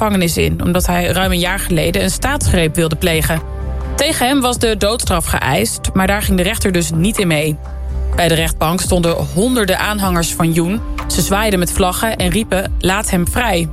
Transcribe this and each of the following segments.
gevangenis in... omdat hij ruim een jaar geleden een staatsgreep wilde plegen. Tegen hem was de doodstraf geëist, maar daar ging de rechter dus niet in mee. Bij de rechtbank stonden honderden aanhangers van Joen. Ze zwaaiden met vlaggen en riepen laat hem vrij.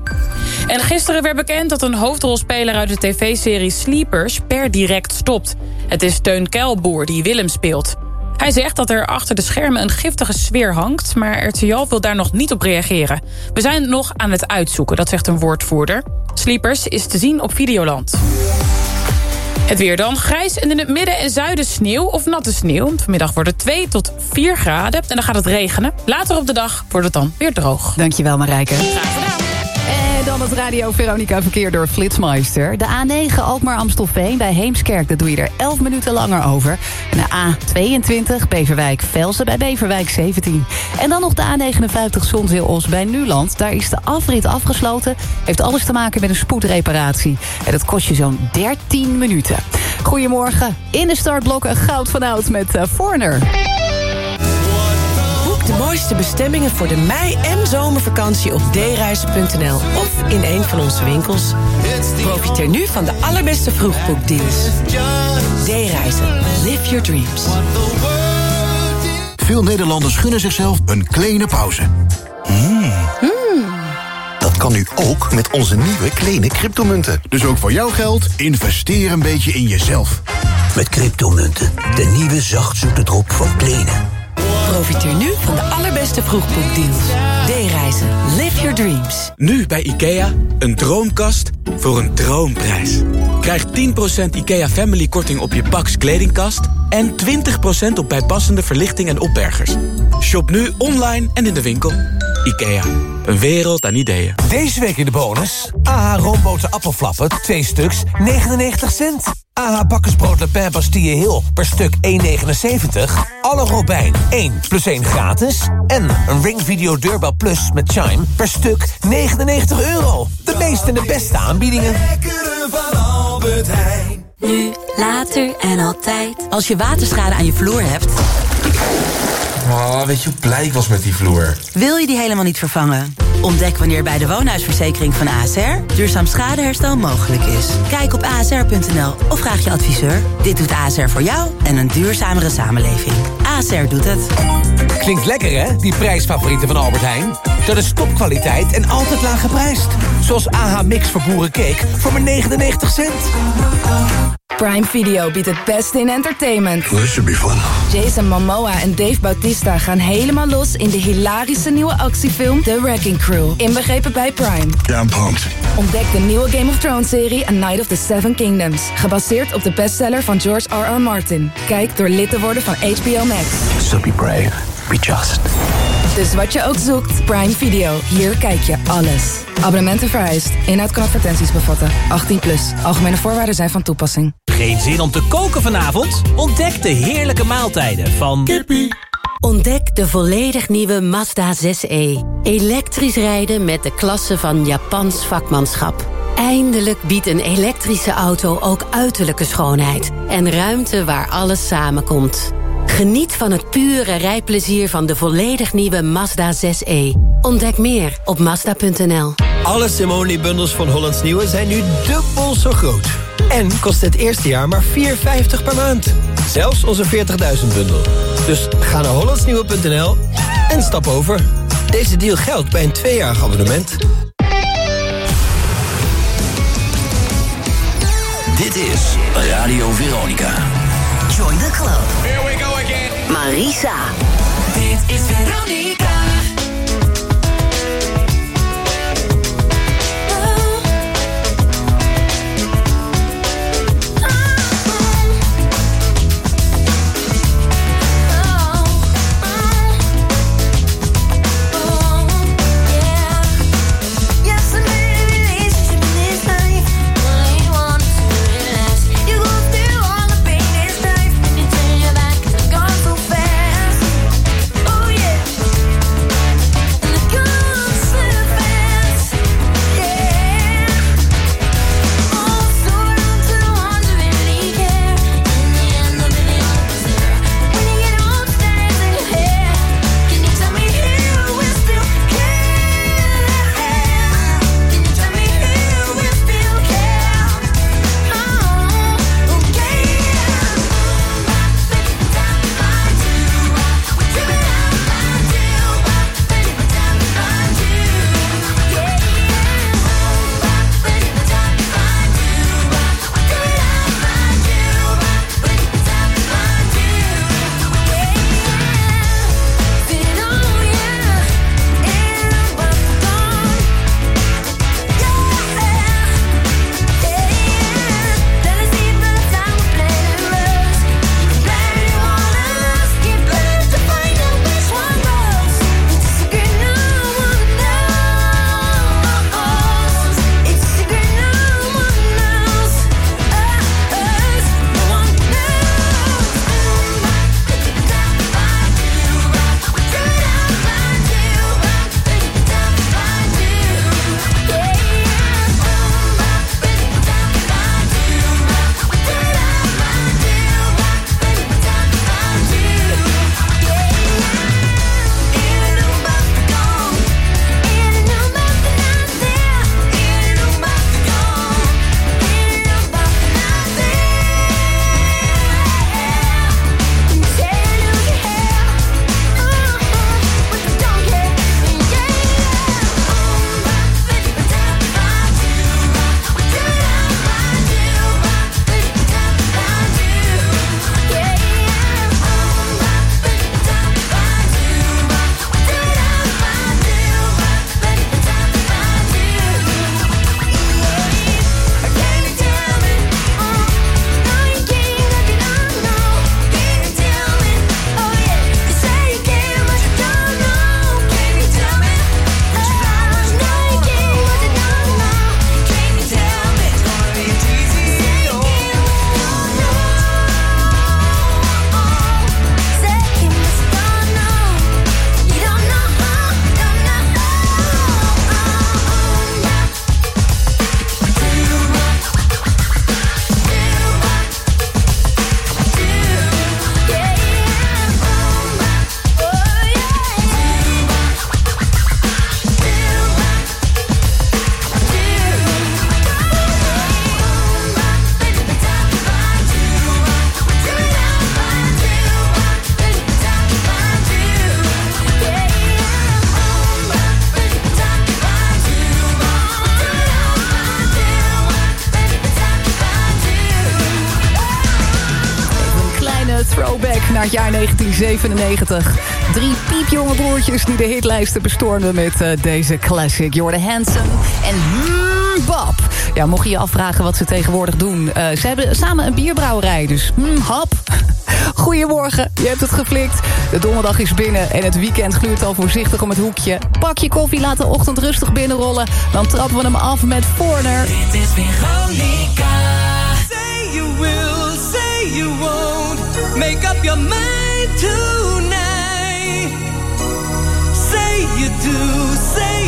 En gisteren werd bekend dat een hoofdrolspeler uit de tv-serie Sleepers per direct stopt. Het is Teun Kelboer die Willem speelt. Hij zegt dat er achter de schermen een giftige sfeer hangt... maar RTL wil daar nog niet op reageren. We zijn nog aan het uitzoeken, dat zegt een woordvoerder. Sleepers is te zien op Videoland. Het weer dan. Grijs en in het midden en zuiden sneeuw of natte sneeuw. Vanmiddag wordt het 2 tot 4 graden en dan gaat het regenen. Later op de dag wordt het dan weer droog. Dankjewel Marijke. Graag gedaan. En dan het Radio Veronica verkeer door Flitsmeister. De A9 Alkmaar-Amstelveen bij Heemskerk, daar doe je er 11 minuten langer over. En de A22 Beverwijk-Velsen bij Beverwijk 17. En dan nog de A59 Zonzeel-Os bij Nuland. Daar is de afrit afgesloten. Heeft alles te maken met een spoedreparatie. En dat kost je zo'n 13 minuten. Goedemorgen. In de startblokken goud van oud met uh, Forner. De mooiste bestemmingen voor de mei- en zomervakantie op dereizen.nl of in een van onze winkels. Profiteer nu van de allerbeste vroegboekdeals. D-reizen. Live your dreams. Veel Nederlanders gunnen zichzelf een kleine pauze. Dat kan nu ook met onze nieuwe kleine cryptomunten. Dus ook voor jouw geld, investeer een beetje in jezelf. Met cryptomunten, de nieuwe zachtzoete drop van Plenen. Profiteer nu van de allerbeste vroegboekdeals. D-reizen. Live your dreams. Nu bij IKEA, een droomkast voor een droomprijs. Krijg 10% IKEA Family korting op je Pax kledingkast... en 20% op bijpassende verlichting en opbergers. Shop nu online en in de winkel. IKEA, een wereld aan ideeën. Deze week in de bonus. AH roomboten appelflappen, 2 stuks, 99 cent. AH bakkersbrood Le Pen Bastille Hill per stuk 1,79. Alle Robijn 1 plus 1 gratis. En een Ring Video Deurbel Plus met Chime per stuk 99 euro. De meeste en de beste aanbiedingen. Nu, later en altijd. Als je waterschade aan je vloer hebt... Oh, weet je hoe blij ik was met die vloer? wil je die helemaal niet vervangen. Ontdek wanneer bij de woonhuisverzekering van ASR... duurzaam schadeherstel mogelijk is. Kijk op asr.nl of vraag je adviseur. Dit doet ASR voor jou en een duurzamere samenleving. ASR doet het. Klinkt lekker hè, die prijsfavorieten van Albert Heijn? Dat is topkwaliteit en altijd laag geprijsd. Zoals AH Mix voor boerencake voor maar 99 cent. Prime Video biedt het beste in entertainment. This should be fun. Jason Momoa en Dave Bautista gaan helemaal los in de hilarische nieuwe actiefilm The Wrecking Crew. Inbegrepen bij Prime. Yeah, I'm pumped. Ontdek de nieuwe Game of Thrones serie A Night of the Seven Kingdoms. Gebaseerd op de bestseller van George R.R. Martin. Kijk door lid te worden van HBO Max. So be brave, be just. Dus wat je ook zoekt, Prime Video. Hier kijk je alles. Abonnementen vereist. Inhoud kan advertenties bevatten. 18 plus. Algemene voorwaarden zijn van toepassing. Geen zin om te koken vanavond? Ontdek de heerlijke maaltijden van... Ontdek de volledig nieuwe Mazda 6e. Elektrisch rijden met de klasse van Japans vakmanschap. Eindelijk biedt een elektrische auto ook uiterlijke schoonheid. En ruimte waar alles samenkomt. Geniet van het pure rijplezier van de volledig nieuwe Mazda 6e. Ontdek meer op Mazda.nl. Alle Simone-bundels van Hollands Nieuwe zijn nu dubbel zo groot. En kost het eerste jaar maar 4,50 per maand. Zelfs onze 40.000-bundel. Dus ga naar hollandsnieuwe.nl en stap over. Deze deal geldt bij een tweejarig abonnement. Dit is Radio Veronica. Join the club. Here we go. Marisa. Dit is Veronica. Jaar 1997. Drie piepjonge broertjes die de hitlijsten bestormden met uh, deze classic. Jordan Hansen en mm, Bob. Ja, mocht je je afvragen wat ze tegenwoordig doen. Uh, ze hebben samen een bierbrouwerij, dus mm, hap. Goedemorgen, je hebt het geflikt. De donderdag is binnen en het weekend gluurt al voorzichtig om het hoekje. Pak je koffie, laat de ochtend rustig binnenrollen. Dan trappen we hem af met Forner. Dit is Veronica. Say you will, say you won't. Make up your mind tonight. Say you do, say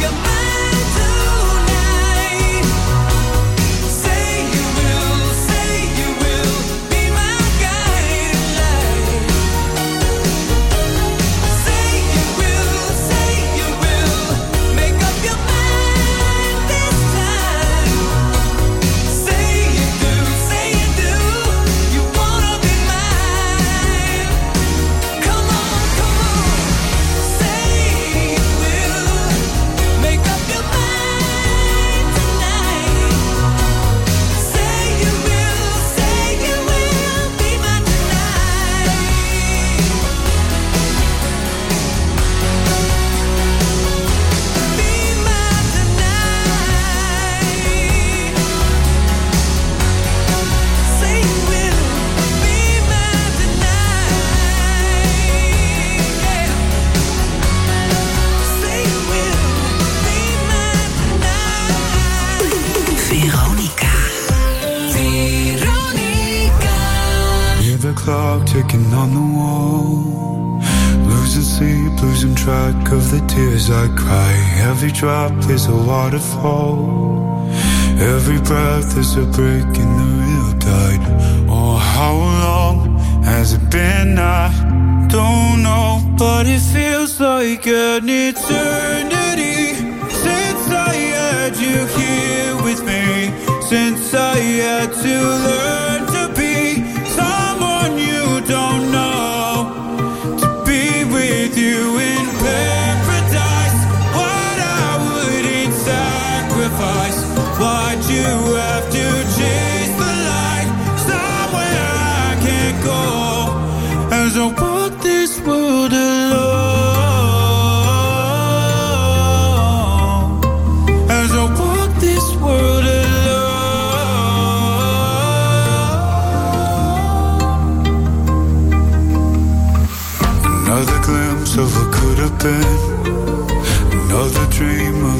drop breath is a break I walk this world alone. As I walk this world alone. Another glimpse of what could have been. Another dream of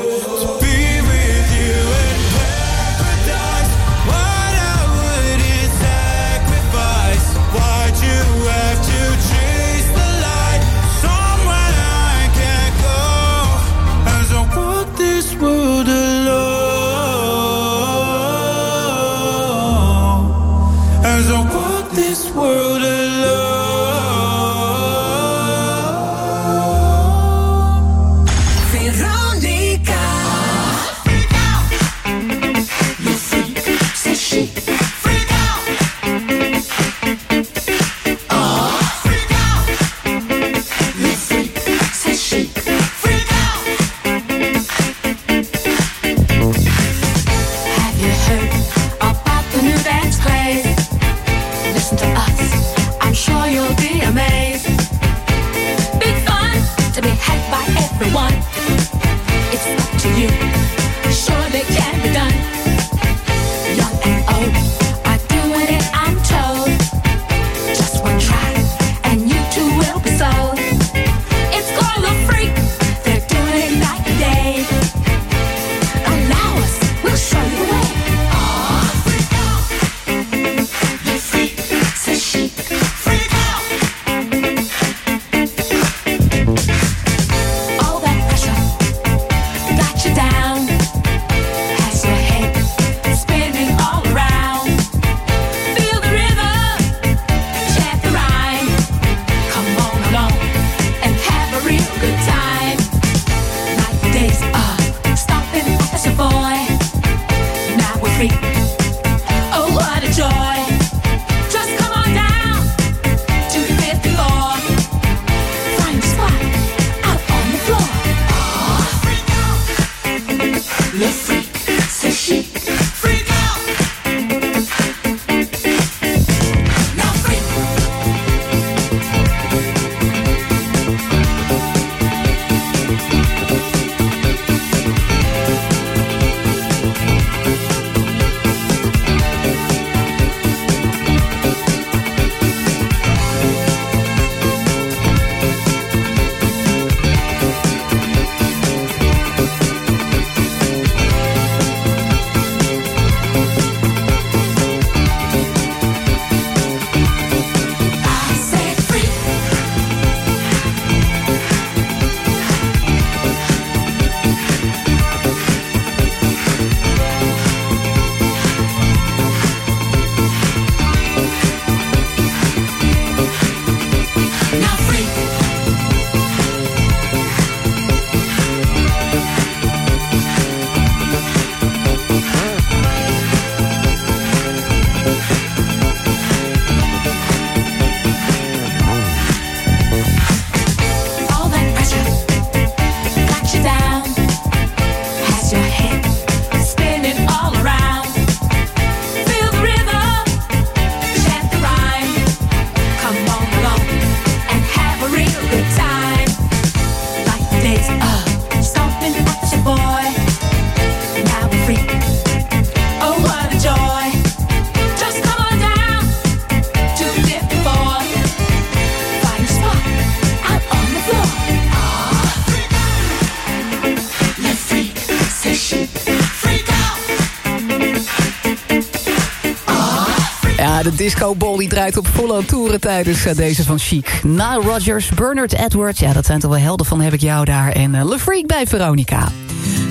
De disco ball die draait op volle toeren tijdens eh, deze van Chic. Nile Rodgers, Bernard Edwards, ja, dat zijn toch wel helden van Heb ik jou daar. En uh, Le Freak bij Veronica.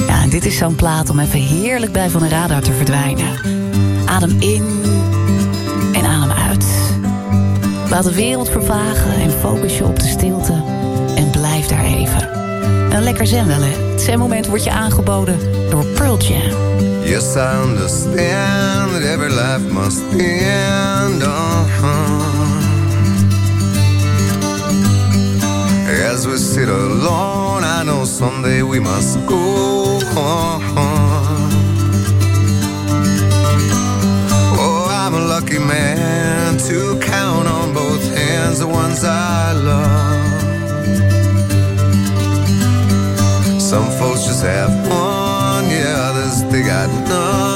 Ja, en dit is zo'n plaat om even heerlijk bij van de radar te verdwijnen. Adem in en adem uit. Laat de wereld vervagen en focus je op de stilte. En lekker zen wel, hè? Het zen-moment wordt je aangeboden door Pearl Jam. Yes, I understand that every life must end. Uh-huh. As we sit alone, I know someday we must go. Oh, I'm a lucky man to count on both hands the ones I love. Just have fun. yeah, others they got none.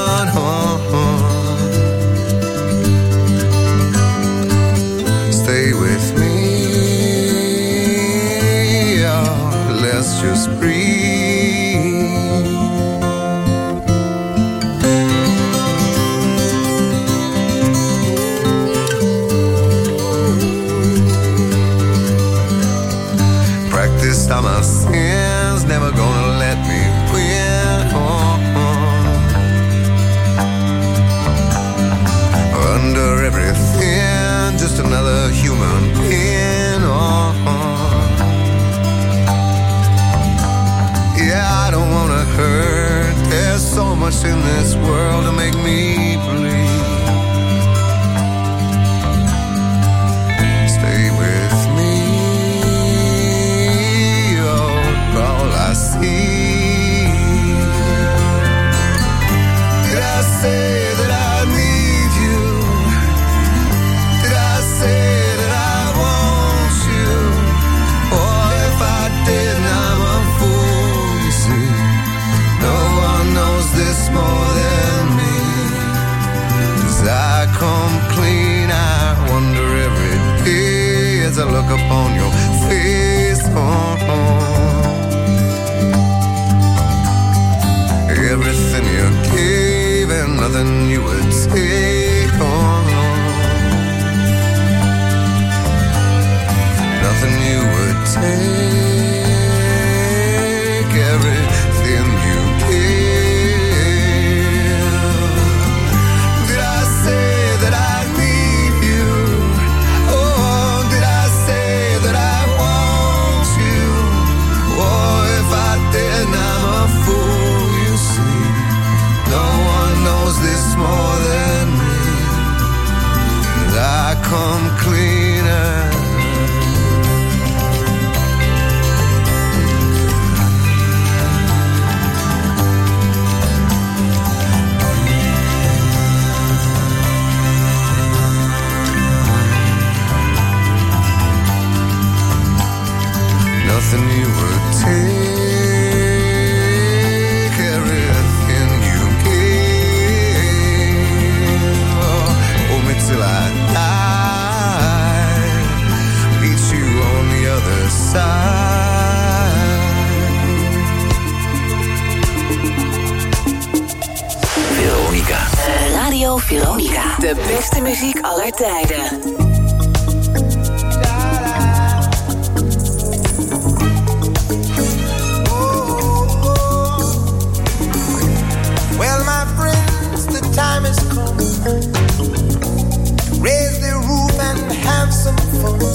Much in this world to make me Veronica. Radio Veronica. De beste muziek aller tijden. Well, my friends, the time has come. Raise the roof and have some fun.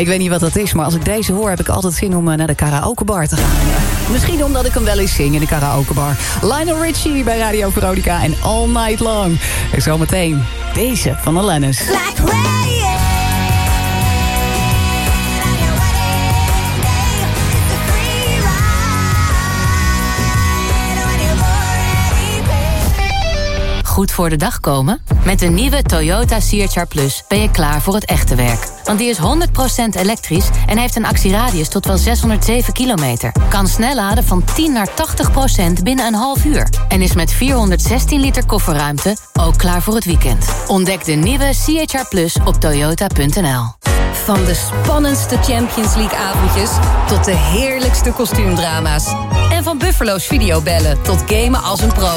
ik weet niet wat dat is, maar als ik deze hoor... heb ik altijd zin om eh, naar de karaokebar te gaan. Misschien omdat ik hem wel eens zing in de karaokebar. Lionel Richie bij Radio Veronica en All Night Long. En zometeen deze van Alanis. Goed voor de dag komen? Met de nieuwe Toyota CHR Plus ben je klaar voor het echte werk. Want die is 100% elektrisch en heeft een actieradius tot wel 607 kilometer. Kan snel laden van 10 naar 80% binnen een half uur. En is met 416 liter kofferruimte ook klaar voor het weekend. Ontdek de nieuwe CHR Plus op toyota.nl. Van de spannendste Champions League avondjes tot de heerlijkste kostuumdrama's. En van Buffalo's videobellen tot gamen als een pro.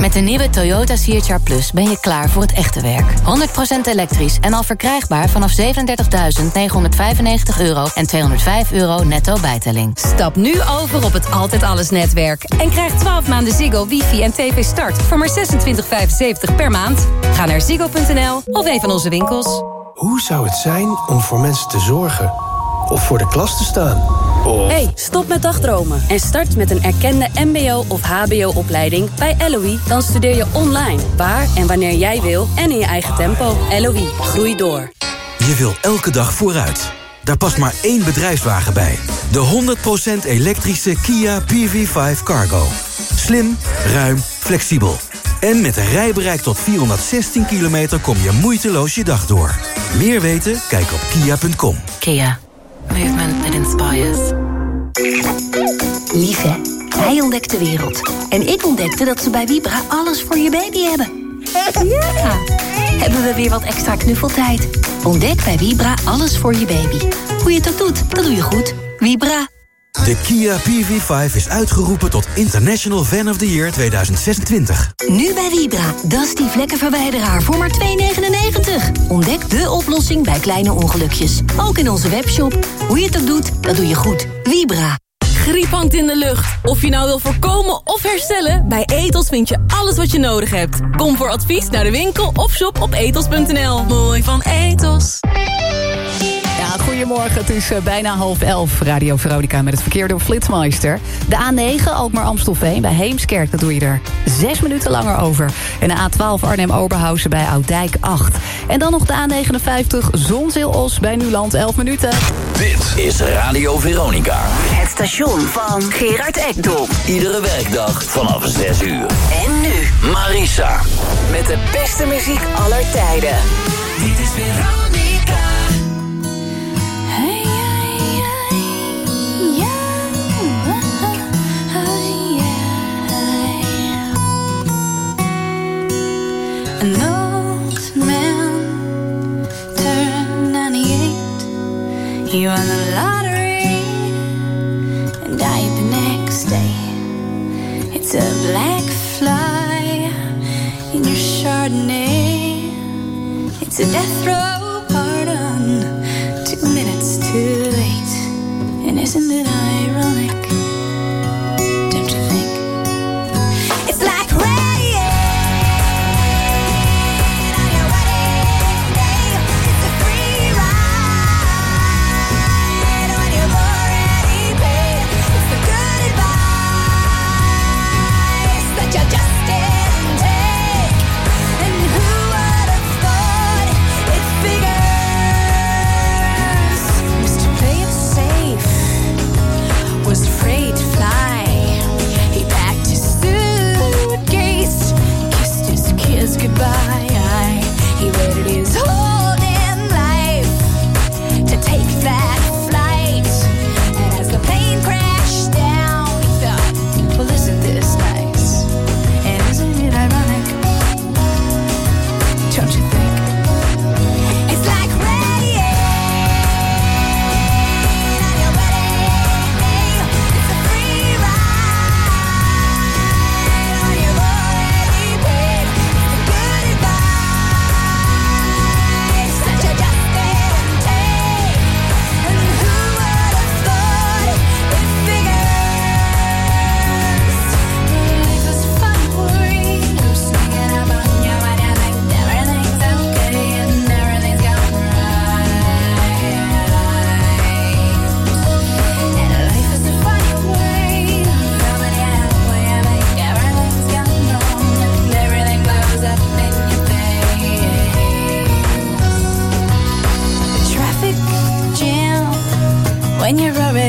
Met de nieuwe Toyota CHR Plus ben je klaar voor het echte werk. 100% elektrisch en al verkrijgbaar vanaf 37.995 euro en 205 euro netto bijtelling. Stap nu over op het Altijd Alles netwerk. En krijg 12 maanden Ziggo, wifi en tv start voor maar 26,75 per maand. Ga naar ziggo.nl of een van onze winkels. Hoe zou het zijn om voor mensen te zorgen? Of voor de klas te staan? Of... Hey, stop met dagdromen en start met een erkende mbo- of hbo-opleiding bij LOE. Dan studeer je online, waar en wanneer jij wil en in je eigen tempo. LOE, groei door. Je wil elke dag vooruit. Daar past maar één bedrijfswagen bij. De 100% elektrische Kia PV5 Cargo. Slim, ruim, flexibel. En met een rijbereik tot 416 kilometer kom je moeiteloos je dag door. Meer weten? Kijk op kia.com. Kia. Movement that inspires. Lief hè? Hij ontdekt de wereld. En ik ontdekte dat ze bij Vibra alles voor je baby hebben. Ja! Hebben we weer wat extra knuffeltijd? Ontdek bij Vibra alles voor je baby. Hoe je het ook doet, dat doe je goed. Vibra. De Kia PV5 is uitgeroepen tot International Fan of the Year 2026. Nu bij Vibra, Dusty vlekkenverwijderaar voor maar 2,99. Ontdek de oplossing bij kleine ongelukjes. Ook in onze webshop. Hoe je het ook doet, dat doe je goed. Vibra. Griep hangt in de lucht. Of je nou wil voorkomen of herstellen, bij Etos vind je alles wat je nodig hebt. Kom voor advies naar de winkel of shop op etos.nl. Mooi van Etos. Goedemorgen. Het is eh, bijna half elf. Radio Veronica met het verkeer door Flitsmeister. De A9 Alkmaar-Amstelveen bij Heemskerk. Dat doe je er zes minuten langer over. En de A12 Arnhem-Oberhausen bij Oudijk 8. En dan nog de A59 Zonzeel-Os bij Nuland 11 minuten. Dit is Radio Veronica. Het station van Gerard Ekdom. Iedere werkdag vanaf 6 uur. En nu Marisa. met de beste muziek aller tijden. Dit is Veronica. An old man turned 98. He won the lottery and died the next day. It's a black fly in your Chardonnay. It's a death row pardon, two minutes too late. And isn't it when you're already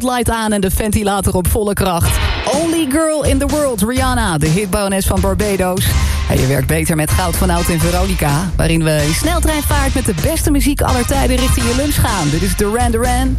spotlight aan en de ventilator op volle kracht. Only girl in the world, Rihanna, de hitbarones van Barbados. En je werkt beter met Goud van Oud in Veronica... waarin we in sneltreinvaart met de beste muziek aller tijden richting je lunch gaan. Dit is Duran Duran.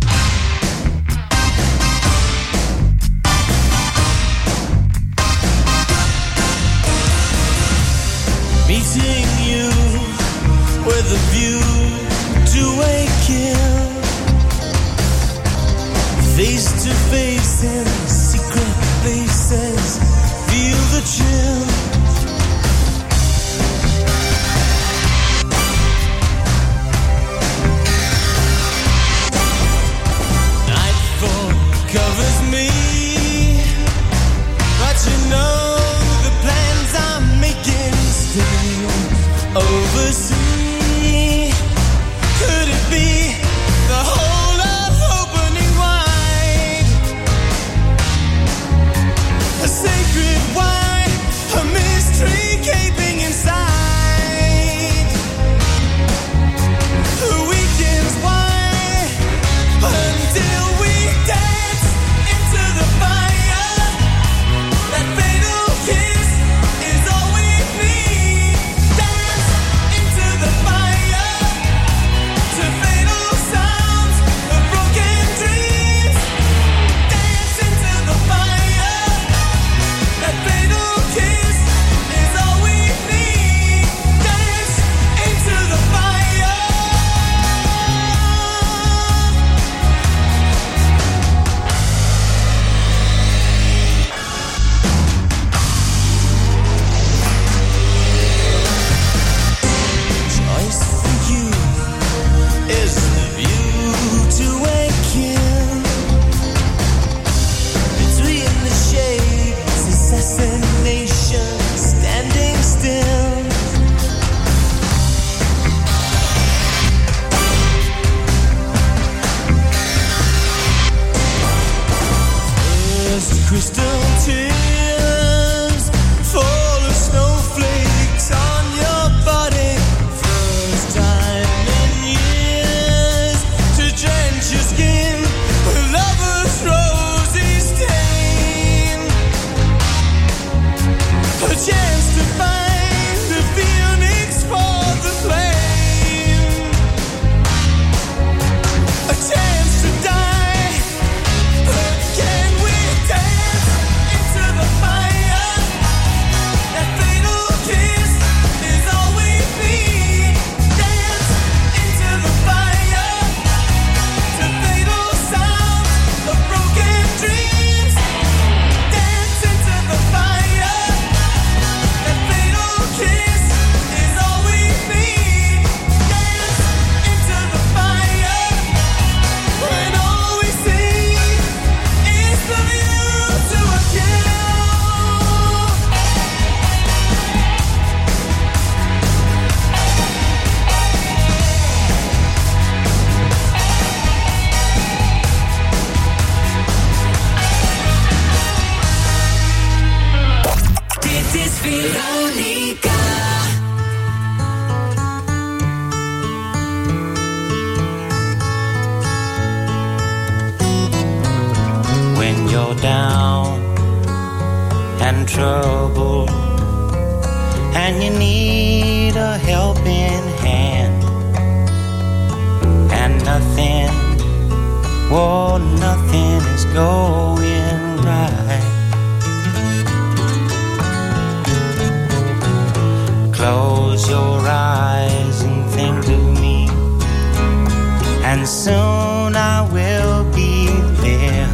and soon I will be there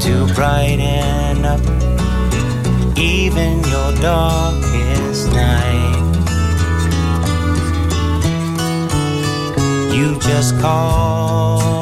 to brighten up even your darkest night. You just call.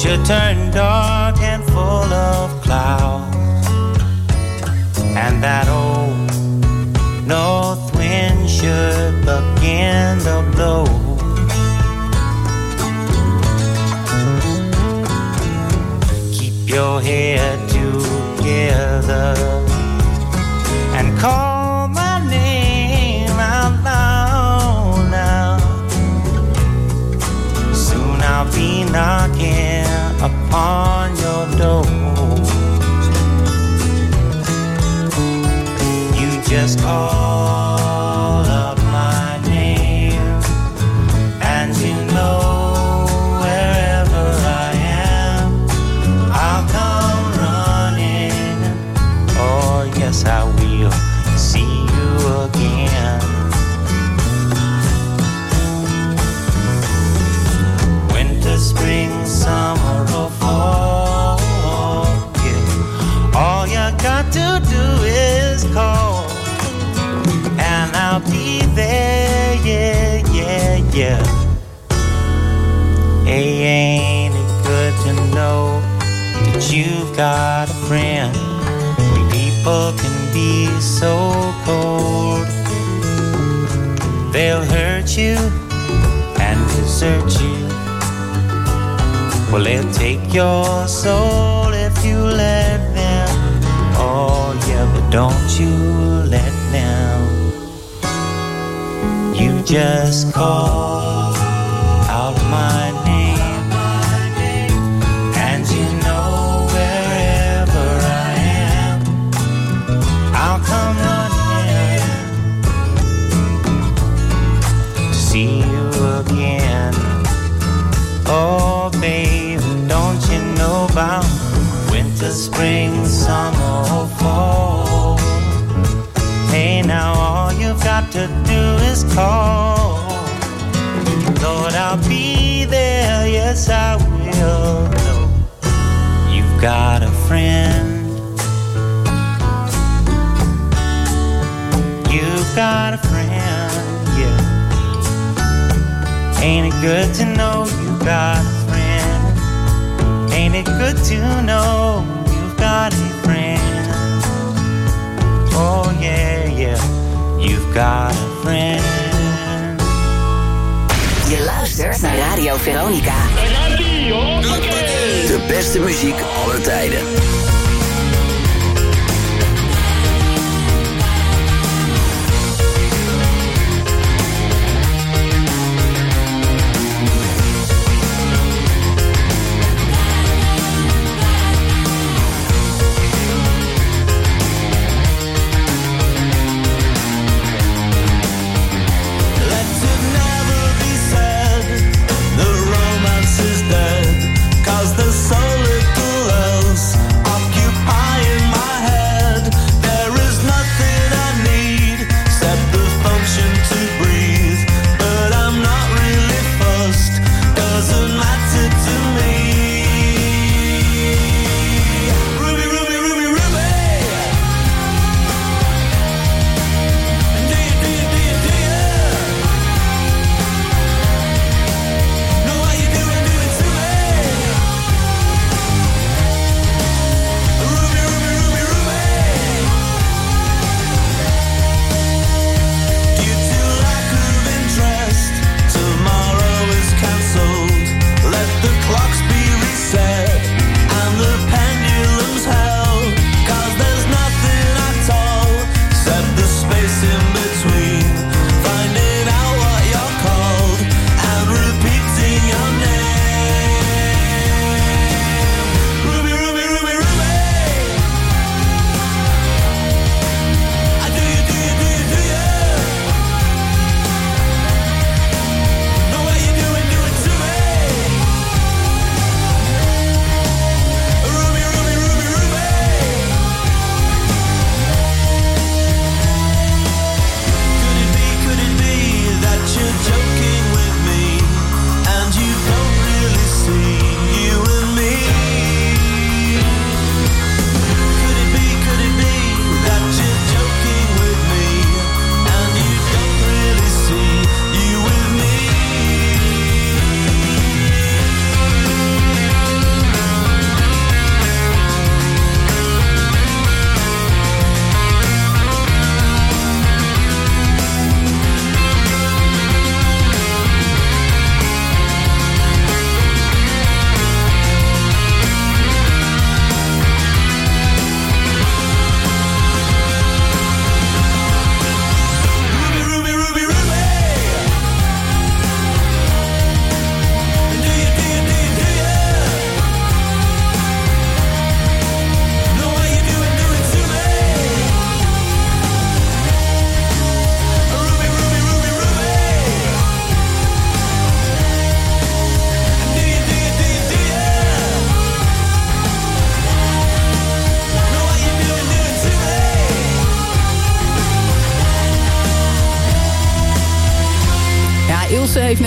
should turn dark and full of clouds, and that old north wind should begin to blow. Keep your head together and call my name out loud now. Soon I'll be knocking upon your door. You just call got a friend? When people can be so cold, they'll hurt you and desert you. Well, they'll take your soul if you let them. Oh, yeah, but don't you let them. You just call spring, summer, or fall? Hey, now all you've got to do is call. Lord, I'll be there, yes, I will. Know you've got a friend. You've got a friend, yeah. Ain't it good to know you've got a friend? Ain't it good to know got a friend. Je luistert naar Radio Veronica. De beste muziek aller tijden.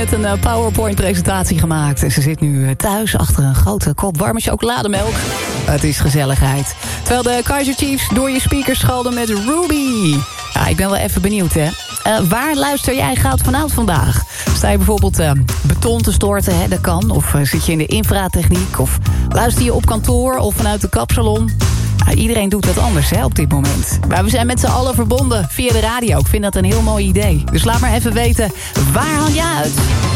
Net een eh, PowerPoint-presentatie gemaakt. En ze zit nu eh, thuis achter een grote kop warme chocolademelk. Het is gezelligheid. Terwijl de Kaiser Chiefs door je speakers schalden met Ruby. Ik ben wel even benieuwd, hè. Eh, waar luister jij goud vanuit vandaag? Sta je bijvoorbeeld eh, beton te storten, hè, dat kan. Of zit je in de infratechniek. Of luister je op kantoor of vanuit de kapsalon. Ja, iedereen doet dat anders hè, op dit moment. Maar we zijn met z'n allen verbonden via de radio. Ik vind dat een heel mooi idee. Dus laat maar even weten, waar haal je uit?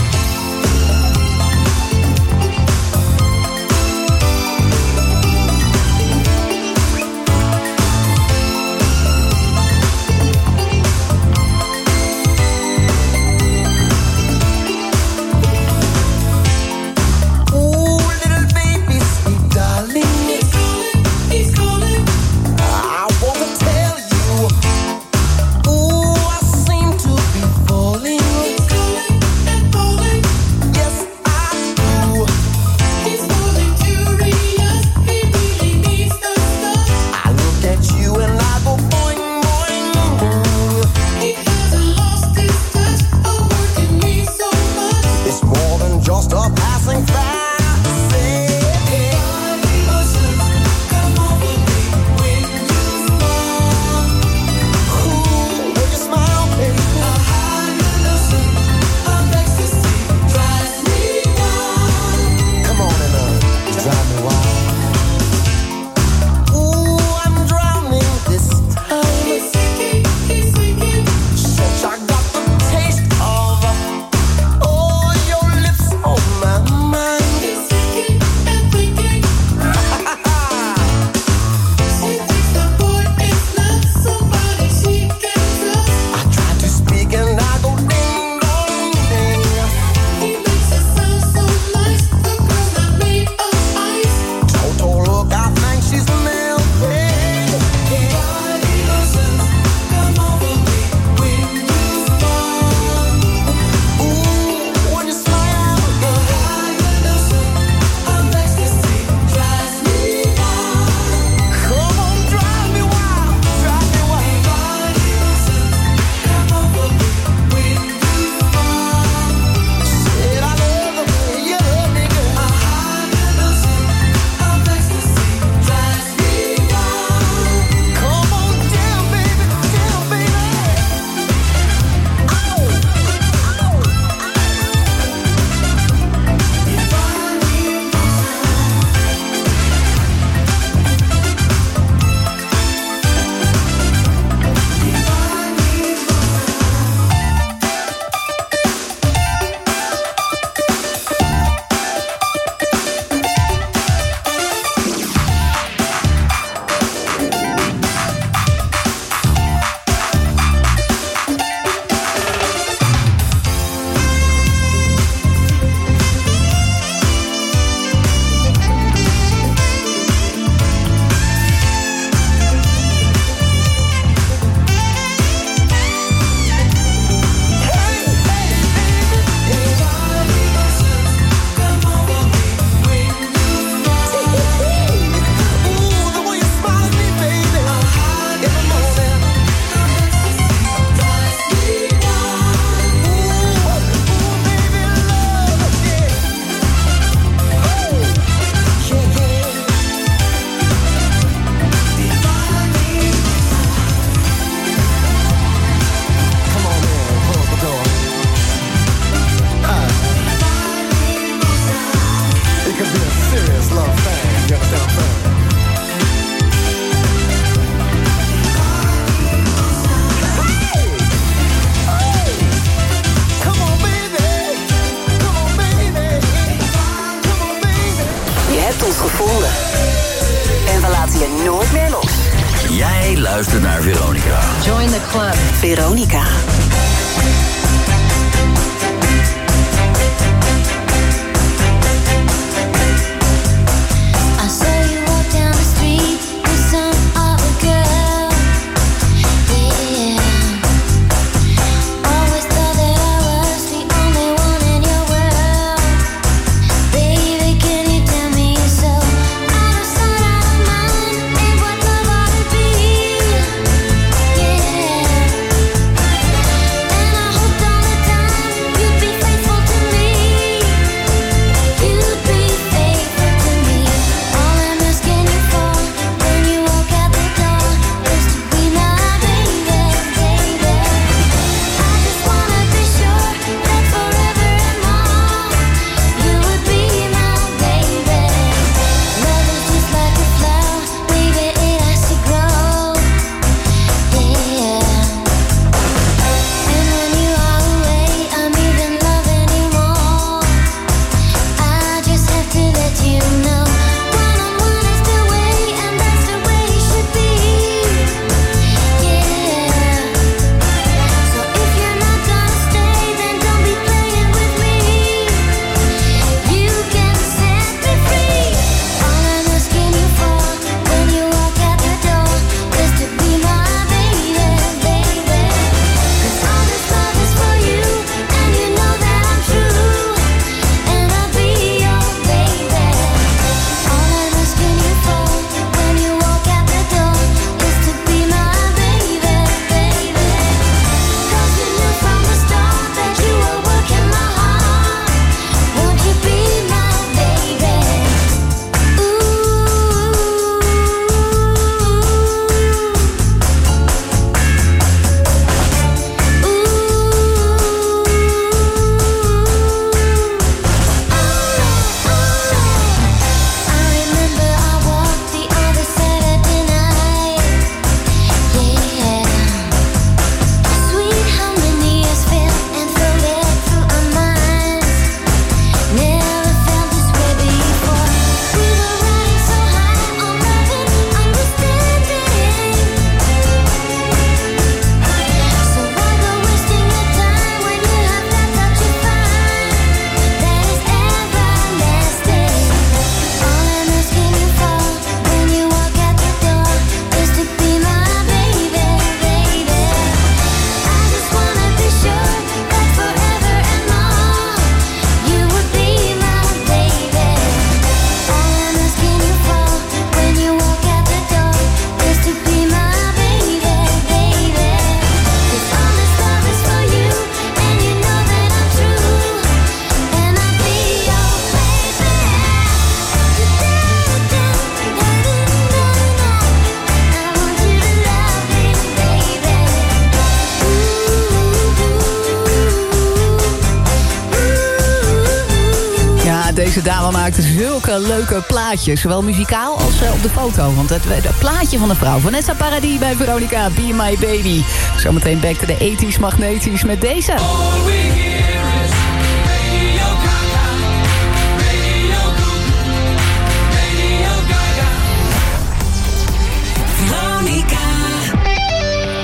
Veronica. Zulke leuke plaatjes. Zowel muzikaal als eh, op de foto. Want het, het plaatje van de vrouw. Vanessa Paradis bij Veronica. Be My Baby. Zometeen back to de ethisch magnetisch met deze.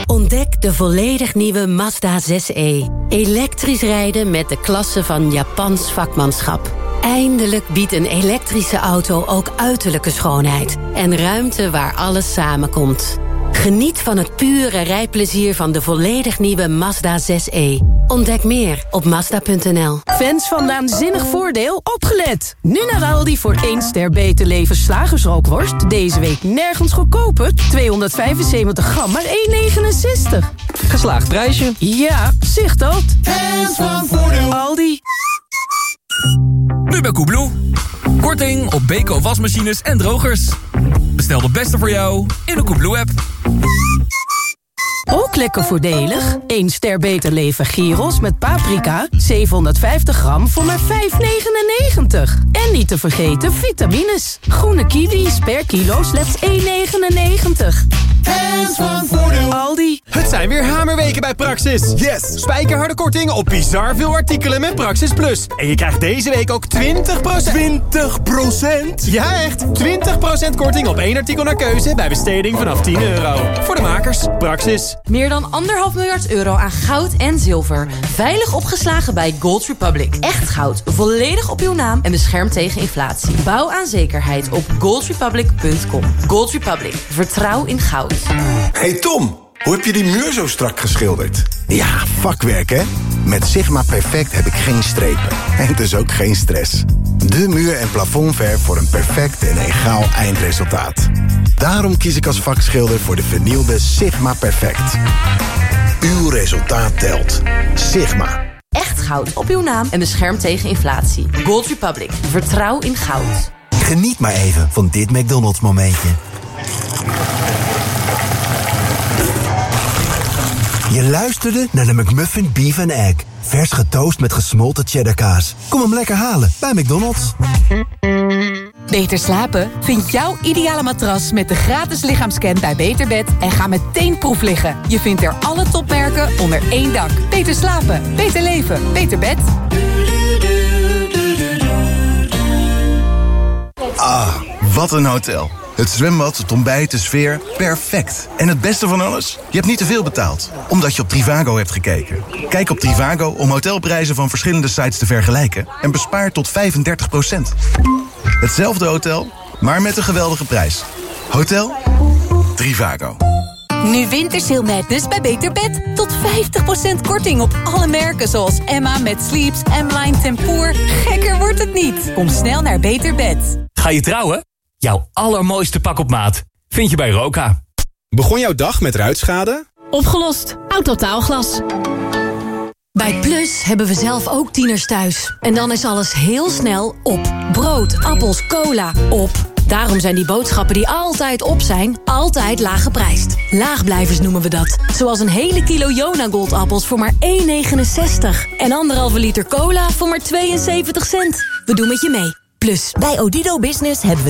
Ontdek de volledig nieuwe Mazda 6e. Elektrisch rijden met de klasse van Japans vakmanschap. Eindelijk biedt een elektrische auto ook uiterlijke schoonheid. En ruimte waar alles samenkomt. Geniet van het pure rijplezier van de volledig nieuwe Mazda 6e. Ontdek meer op Mazda.nl. Fans van Naanzinnig Voordeel, opgelet! Nu naar Aldi voor 1 ster beter leven slagersrookworst. Deze week nergens goedkoper. 275 gram, maar 1,69. Geslaagd prijsje. Ja, zicht dat. Fans van Voordeel. Aldi. Nu bij Koebloe. Korting op Beko wasmachines en drogers. Bestel de beste voor jou in de Koebloe-app. Ook lekker voordelig. 1 ster beter leven gyros met paprika. 750 gram voor maar 5,99. En niet te vergeten vitamines. Groene kiwis per kilo slechts 1,99. Fans van Voordeel. Aldi. Het zijn weer hamerweken bij Praxis. Yes! Spijkerharde korting op bizar veel artikelen met Praxis Plus. En je krijgt deze week ook 20%... 20%? Ja, echt! 20% korting op één artikel naar keuze bij besteding vanaf 10 euro. Voor de makers, Praxis. Meer dan anderhalf miljard euro aan goud en zilver. Veilig opgeslagen bij Gold Republic. Echt goud, volledig op uw naam en beschermd tegen inflatie. Bouw aan zekerheid op goldrepublic.com. Gold Republic, vertrouw in goud. Hey Tom, hoe heb je die muur zo strak geschilderd? Ja, vakwerk hè? Met Sigma Perfect heb ik geen strepen. En dus ook geen stress. De muur- en plafondverf voor een perfect en egaal eindresultaat. Daarom kies ik als vakschilder voor de vernielde Sigma Perfect. Uw resultaat telt. Sigma. Echt goud op uw naam en beschermd tegen inflatie. Gold Republic, vertrouw in goud. Geniet maar even van dit McDonald's momentje. Je luisterde naar de McMuffin Beef and Egg. Vers getoast met gesmolten cheddarkaas. Kom hem lekker halen bij McDonald's. Beter slapen? Vind jouw ideale matras met de gratis lichaamscan bij Beterbed en ga meteen proef liggen. Je vindt er alle topmerken onder één dak. Beter slapen, beter leven, beter bed. Ah, wat een hotel. Het zwembad, het ontbijt, de sfeer, perfect. En het beste van alles? Je hebt niet te veel betaald, omdat je op Trivago hebt gekeken. Kijk op Trivago om hotelprijzen van verschillende sites te vergelijken... en bespaar tot 35% Hetzelfde hotel, maar met een geweldige prijs. Hotel Trivago. Nu Wintersale Madness bij Beter Bed. Tot 50% korting op alle merken zoals Emma met Sleeps, M-Line Tempoor. Gekker wordt het niet. Kom snel naar Beter Bed. Ga je trouwen? Jouw allermooiste pak op maat vind je bij Roka. Begon jouw dag met ruitschade? Opgelost. Autotaalglas. Bij Plus hebben we zelf ook tieners thuis. En dan is alles heel snel op. Brood, appels, cola, op. Daarom zijn die boodschappen die altijd op zijn, altijd laag geprijsd. Laagblijvers noemen we dat. Zoals een hele kilo Jona Goldappels voor maar 1,69. En anderhalve liter cola voor maar 72 cent. We doen met je mee. Plus, bij Odido Business hebben we